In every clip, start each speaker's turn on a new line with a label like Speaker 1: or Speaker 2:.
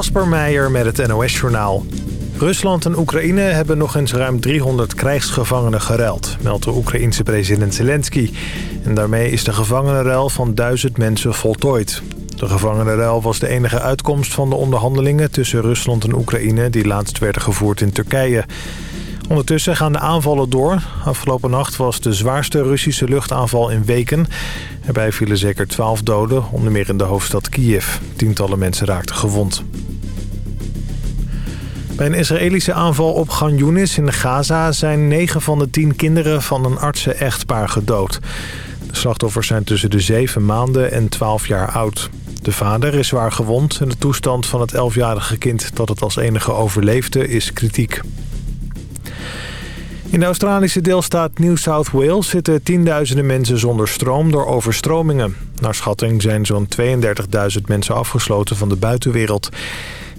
Speaker 1: Kasper Meijer met het NOS-journaal. Rusland en Oekraïne hebben nog eens ruim 300 krijgsgevangenen geruild... meldt de Oekraïense president Zelensky. En daarmee is de gevangenenruil van duizend mensen voltooid. De gevangenenruil was de enige uitkomst van de onderhandelingen... tussen Rusland en Oekraïne die laatst werden gevoerd in Turkije. Ondertussen gaan de aanvallen door. Afgelopen nacht was de zwaarste Russische luchtaanval in weken. Erbij vielen zeker 12 doden, onder meer in de hoofdstad Kiev. Tientallen mensen raakten gewond. Bij een Israëlische aanval op Gan Yunis in Gaza... zijn 9 van de 10 kinderen van een artsen-echtpaar gedood. De slachtoffers zijn tussen de 7 maanden en 12 jaar oud. De vader is zwaar gewond en de toestand van het 11-jarige kind... dat het als enige overleefde, is kritiek. In de Australische deelstaat New South Wales zitten tienduizenden mensen zonder stroom door overstromingen. Naar schatting zijn zo'n 32.000 mensen afgesloten van de buitenwereld.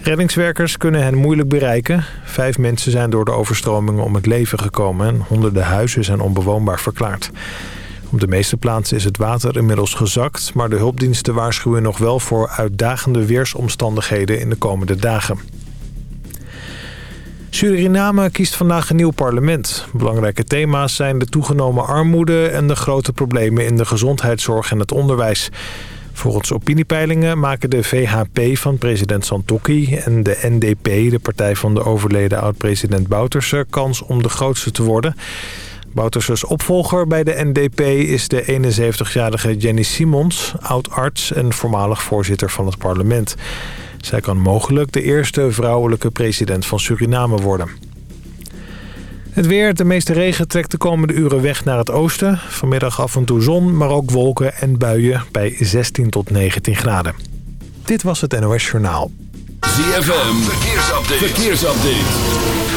Speaker 1: Reddingswerkers kunnen hen moeilijk bereiken. Vijf mensen zijn door de overstromingen om het leven gekomen... en honderden huizen zijn onbewoonbaar verklaard. Op de meeste plaatsen is het water inmiddels gezakt... maar de hulpdiensten waarschuwen nog wel voor uitdagende weersomstandigheden in de komende dagen. Suriname kiest vandaag een nieuw parlement. Belangrijke thema's zijn de toegenomen armoede... en de grote problemen in de gezondheidszorg en het onderwijs. Volgens opiniepeilingen maken de VHP van president Santokki... en de NDP, de partij van de overleden oud-president Bouterse... kans om de grootste te worden... Bouterses opvolger bij de NDP is de 71-jarige Jenny Simons, oud-arts en voormalig voorzitter van het parlement. Zij kan mogelijk de eerste vrouwelijke president van Suriname worden. Het weer, de meeste regen trekt de komende uren weg naar het oosten. Vanmiddag af en toe zon, maar ook wolken en buien bij 16 tot 19 graden. Dit was het NOS Journaal.
Speaker 2: ZFM, verkeersupdate. verkeersupdate.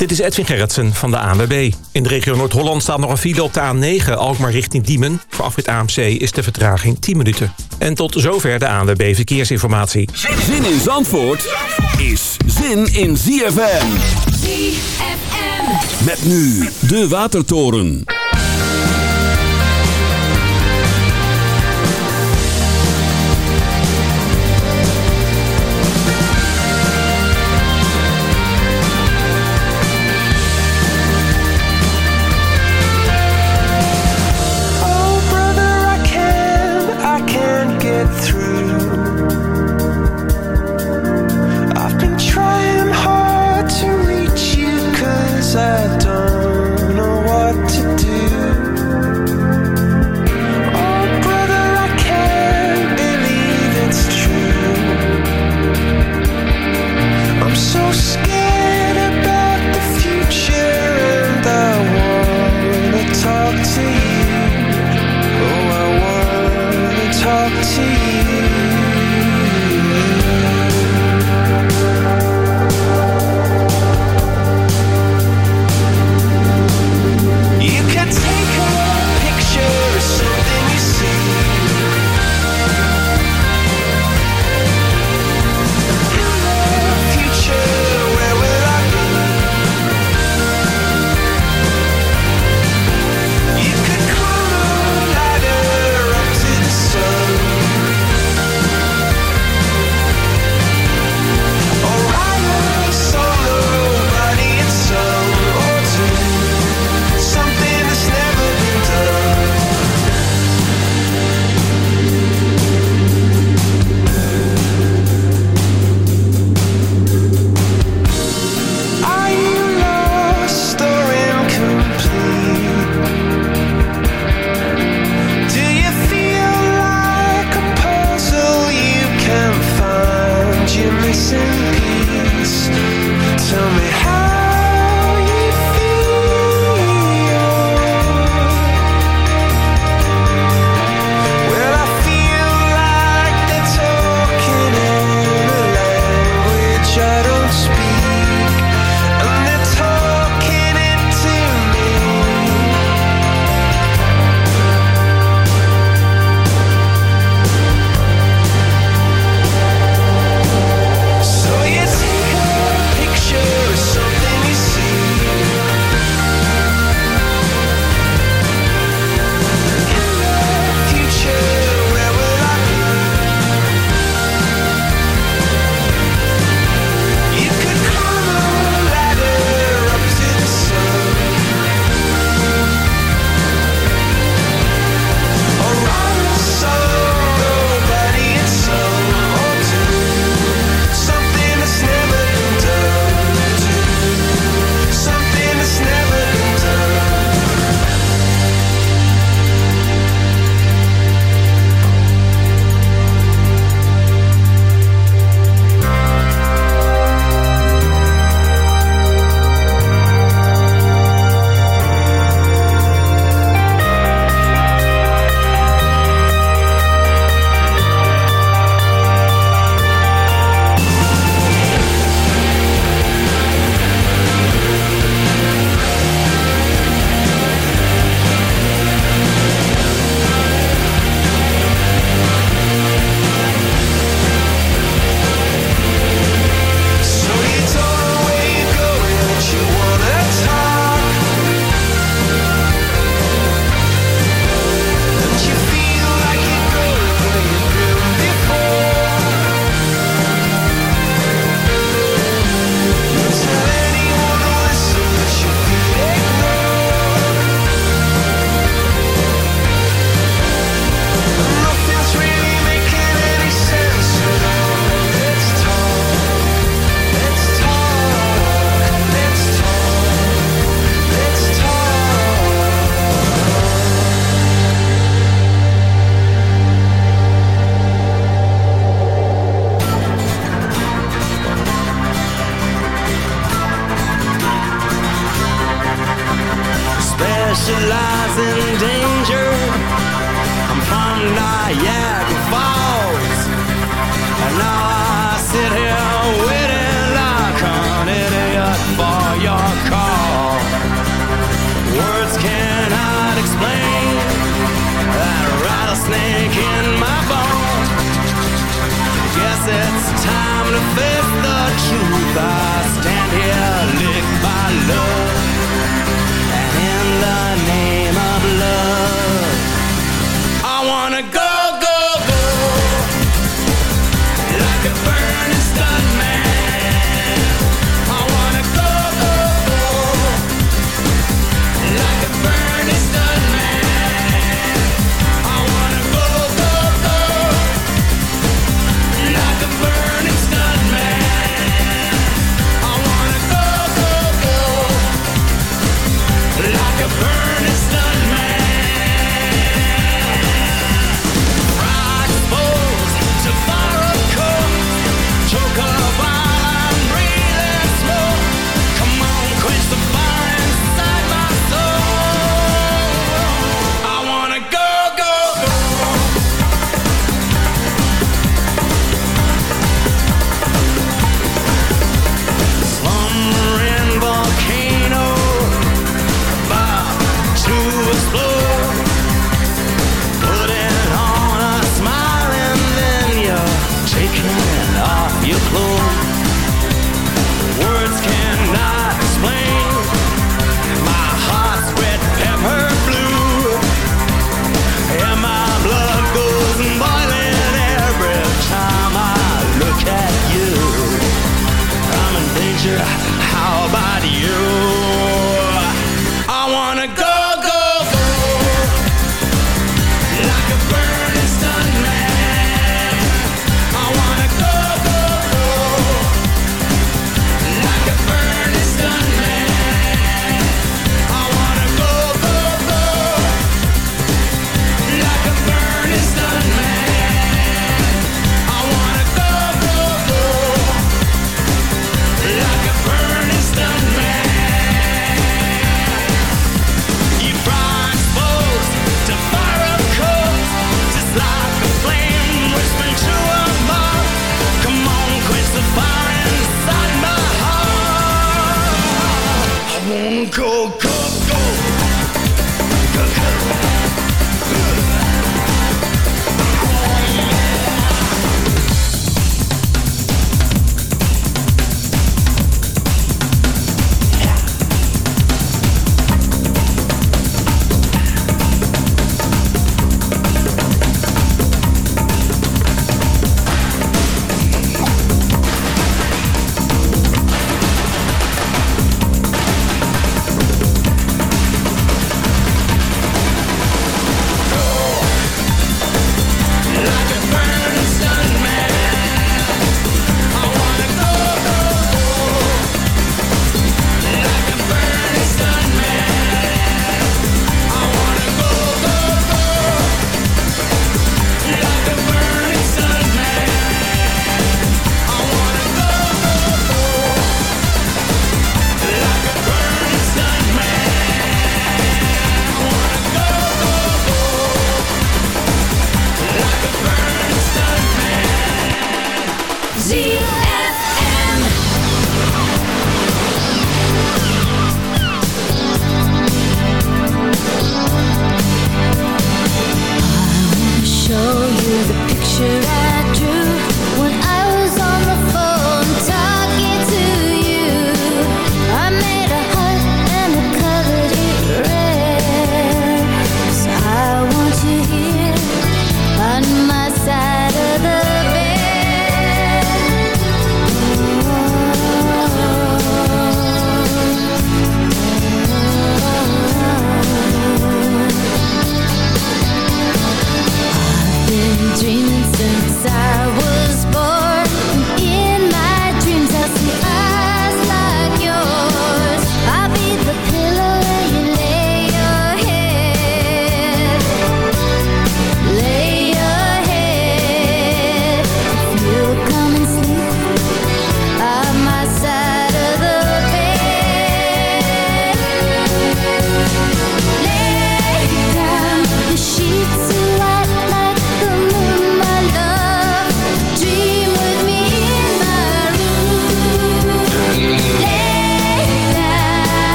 Speaker 3: Dit is Edwin Gerritsen van de ANWB. In de regio Noord-Holland staat nog een file op de A9, Alkmaar richting Diemen. Voor afrit AMC is de vertraging 10 minuten. En tot zover de ANWB Verkeersinformatie.
Speaker 2: Zin in Zandvoort is zin in ZFM. ZFM. Met nu de Watertoren.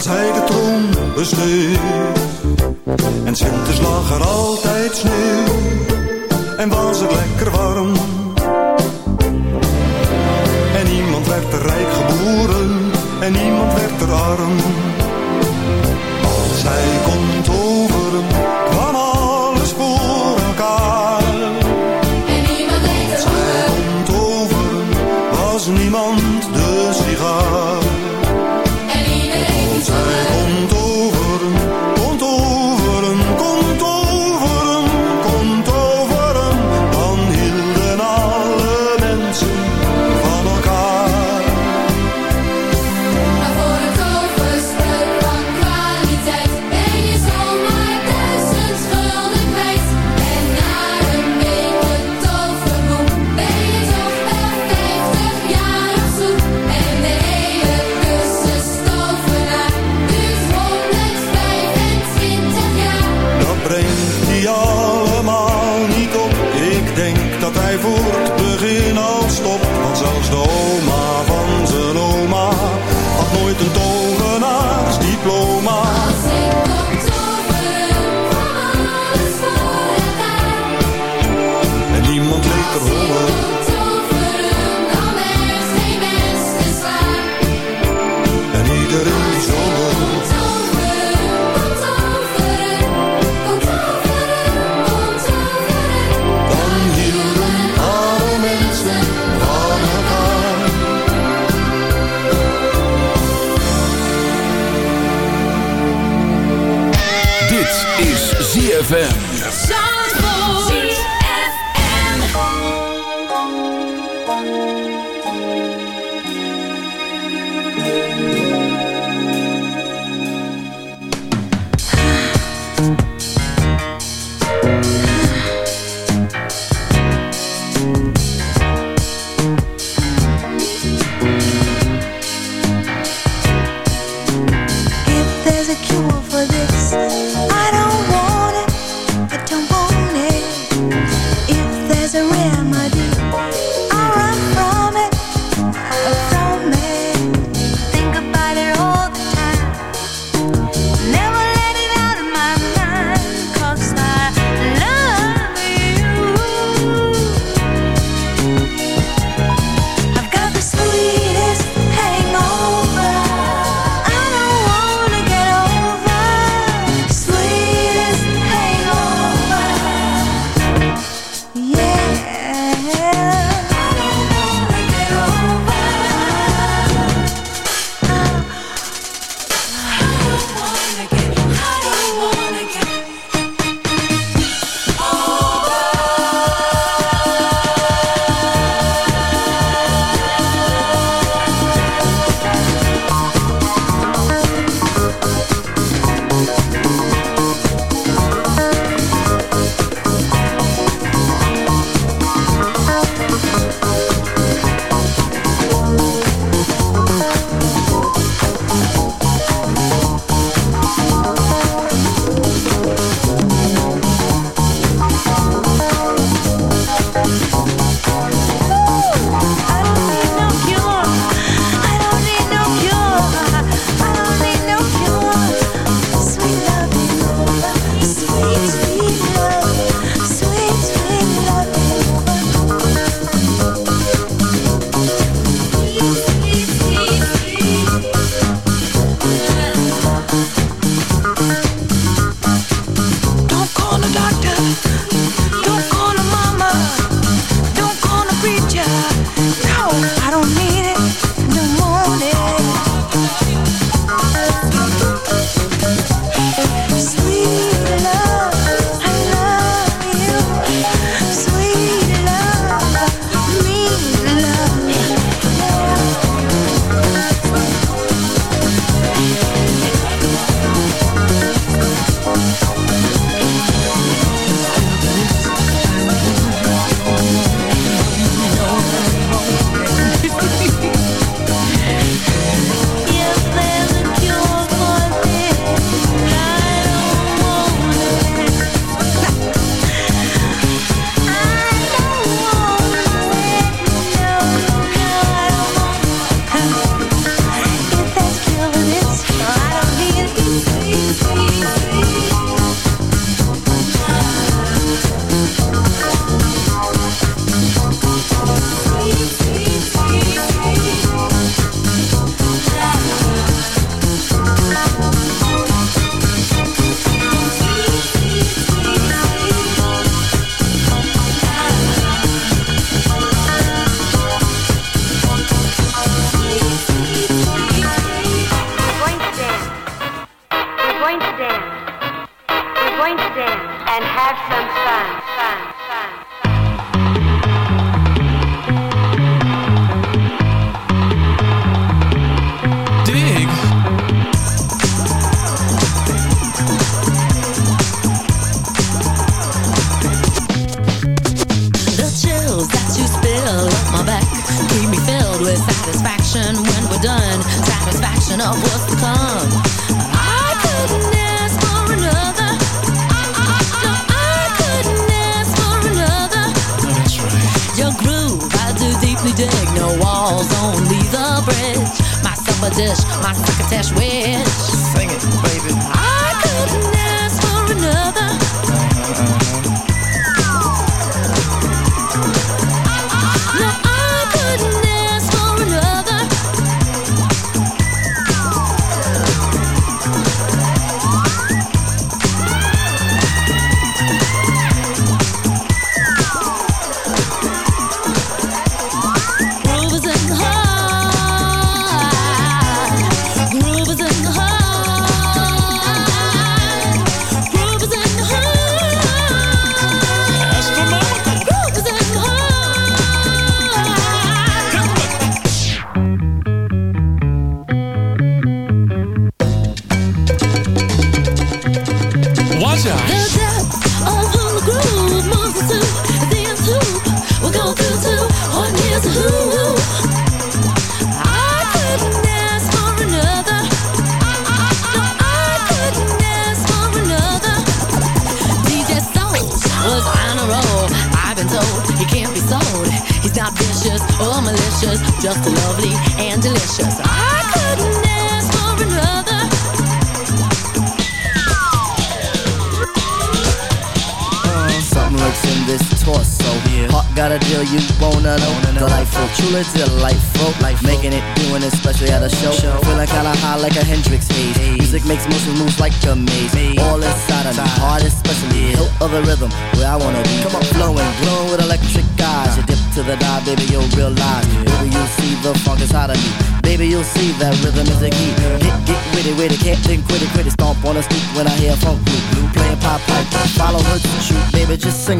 Speaker 4: als hij de troon besteed. En schilders lag er altijd sneeuw en was het lekker warm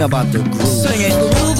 Speaker 5: about the
Speaker 6: groove.
Speaker 7: Sing it.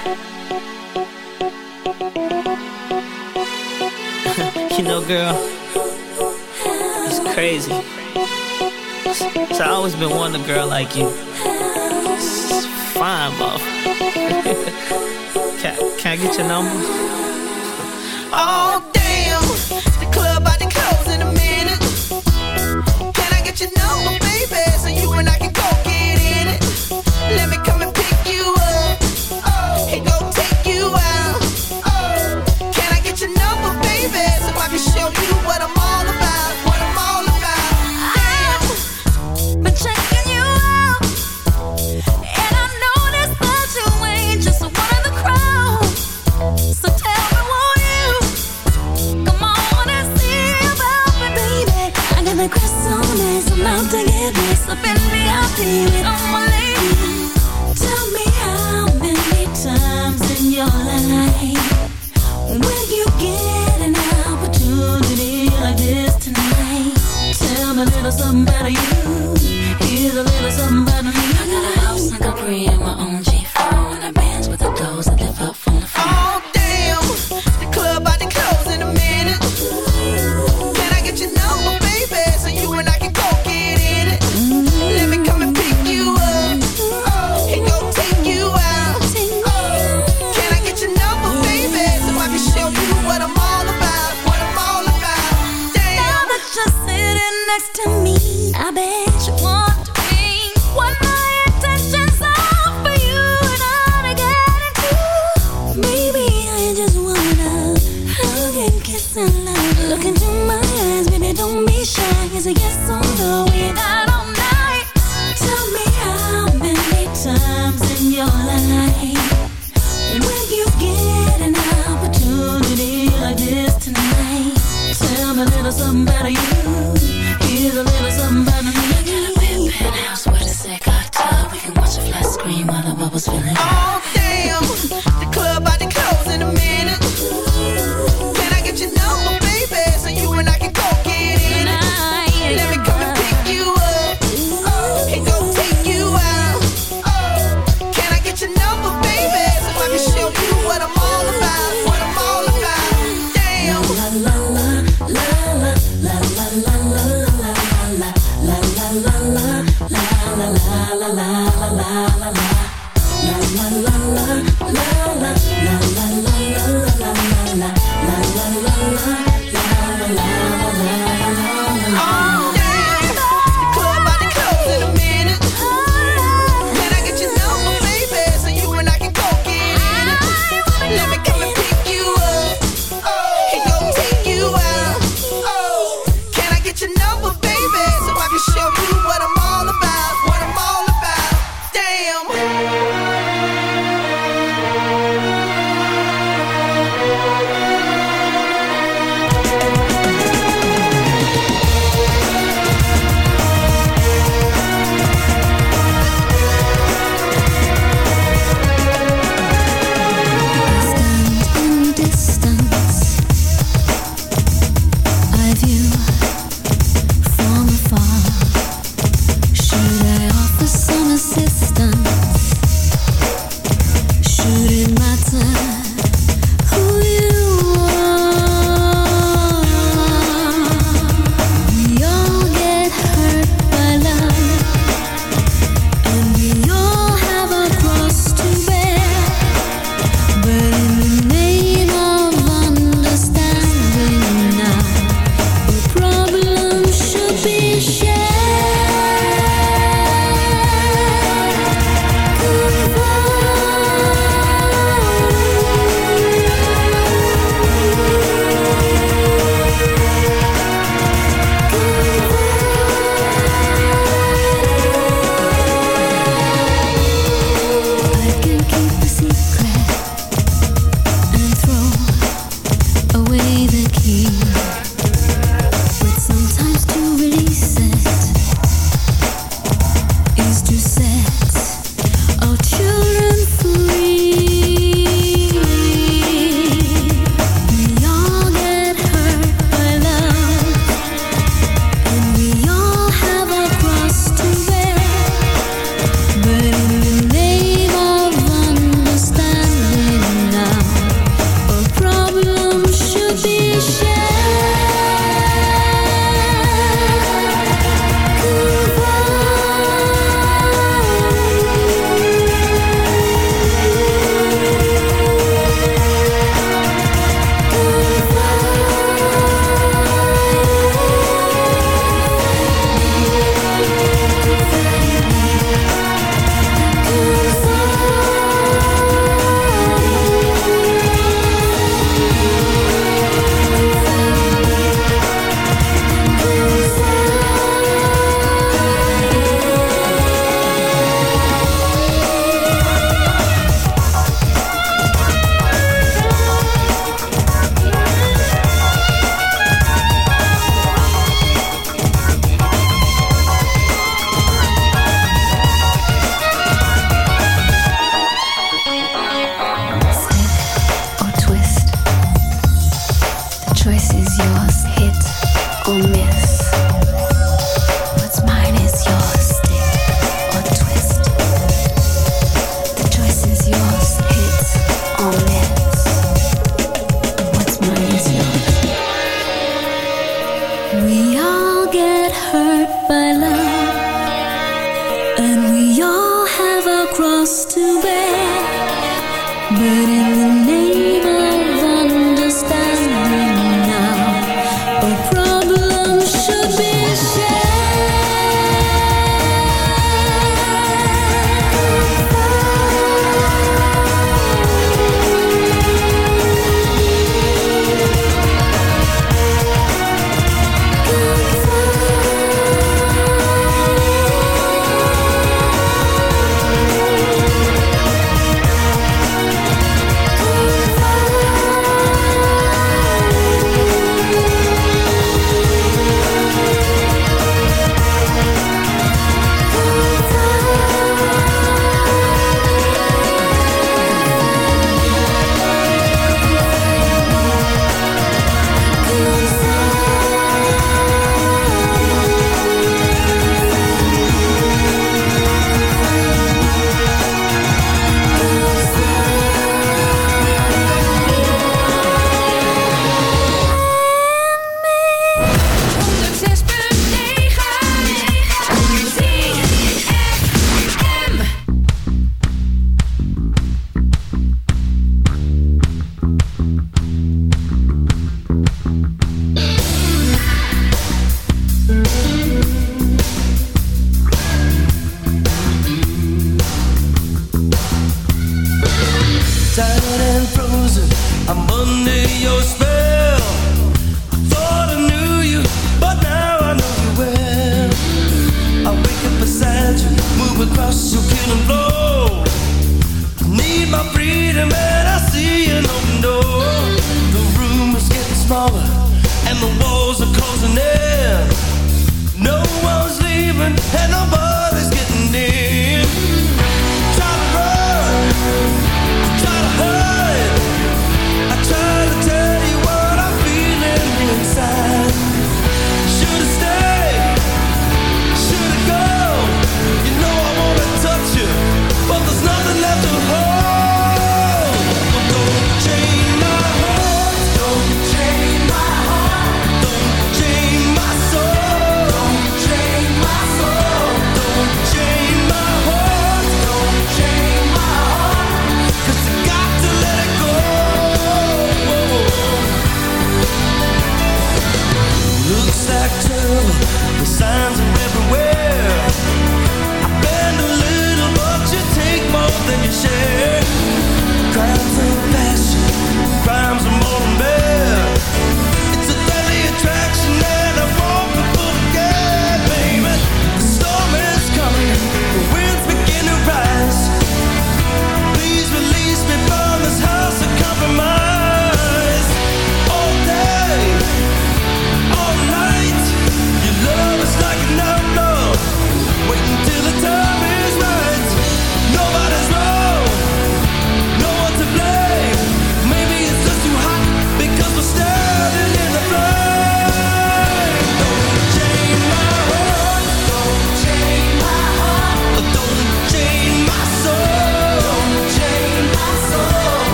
Speaker 8: you know, girl, it's crazy. So I always been wanting a girl like you. It's fine, bro. can, can I get your number?
Speaker 6: Oh,
Speaker 9: Tell me how many times in your life will you get an opportunity like this tonight? Tell me a little something about you. Here's a little something about me. I got a house in Capri and my own
Speaker 6: is a yes or no all night. Tell me how many times in your life when you get an opportunity like this tonight, tell me a little a little a penthouse with a. We can watch a flat screen while the bubble's.